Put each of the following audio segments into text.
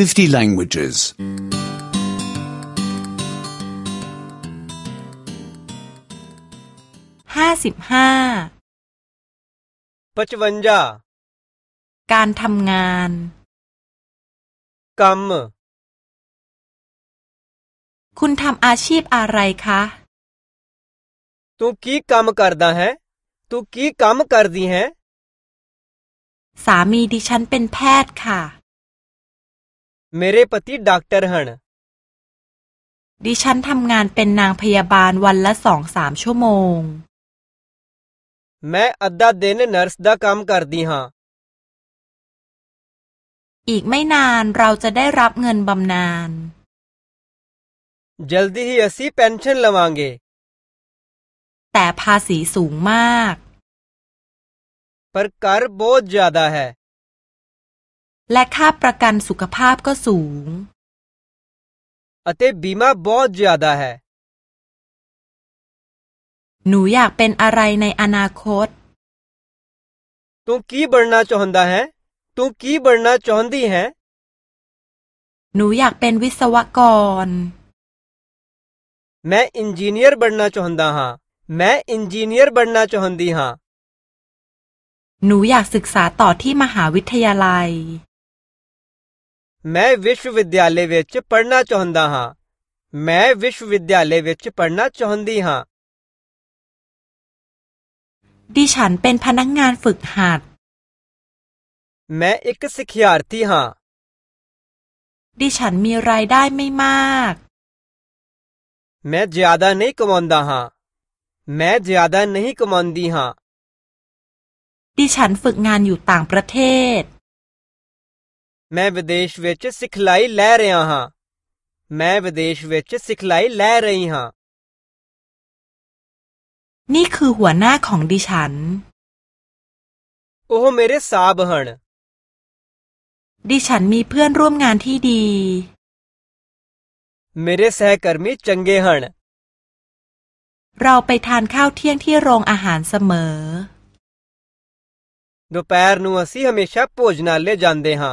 50 languages. ้าการทำงานกรรมคุณทำอาชีพอะไรคะตุกี่กรรมกรดาเหรอตุกี่กรรมกรดีเหรอสามีดิฉันเป็นแพทย์ค่ะมีเรื่องด็อกเตอร์ฮันดิฉันทำงานเป็นนางพยาบาลวันละสองสามชั่วโมงแม่อัดดาเดนนร์สดาคัมคารดีฮะอีกไม่นานเราจะได้รับเงินบำนาญจัลดีฮีอซีเพนชันลาวังเกแต่ภาษีสูงมากปรกรบโบจ้าดาเฮและค่าประกันสุขภาพก็สูงอเตบีมาบอดจ้าดาเฮหนูอยากเป็นอะไรในอนาคตตุ้งคีบรนณาชอนดาเฮตุ้งคีบรนณาชอนดีเฮหนูอยากเป็นวิศวกรแม่อินจิเนียร์บรนณาชอนดาฮะแม่อินจิเนียร์บรนณาชอนดีฮะหนูอยากศึกษาต่อที่มหาวิทยาลัย मैं विश्वविद्यालय ਵਿੱਚ पढ़ना चाहता ਹਾਂ मैं एक सिखियार्थी हाँ मैं ज्यादा नहीं कमांदा हाँ मैं ज्यादा नहीं हाँ ดิฉันฝึกงานอยู่ต่างประเทศ ਮੈਂ ਵਿਦੇਸ਼ ਵਿੱਚ ਸਿਖਲਾਈ ਲੈ ਰਿਹਾ ਹਾਂ ਮੈਂ ਵਿਦੇਸ਼ ਵਿੱਚ ਸਿਖਲਾਈ ਲੈ ਰਹੀ ਹਾਂ นี่คือหัวหน้าของดิฉันโอ้เมเรซาบฮันดิฉันมีเพื่อนร่วมงานที่ดีเมเรซแฮกร์มีจังเกฮันเราไปทานข้าวเที่ยงที่โรงอาหารเสมอดูแปรนัวซีฮเมชาโพจนาเลจันเดฮา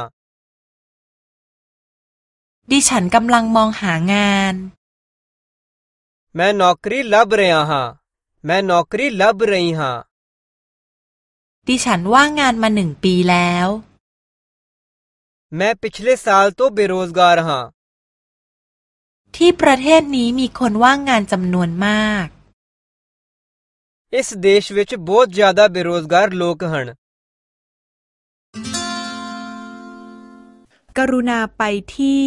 ดิฉันกำลังมองหางาน แม่นอกรีลับเรียฮะแม่นอกรีลับเรียฮะดิฉันว่างงานมาหนึ่งปีแล้ว แม่ปิชเลสาลโตเบโรสการฮะ ที่ประเทศนี้มีคนว่างงานจำนวนมากอิสเดชวิชบอดจ้าดาเบโรสกาा र लोग हन กรุณาไปที่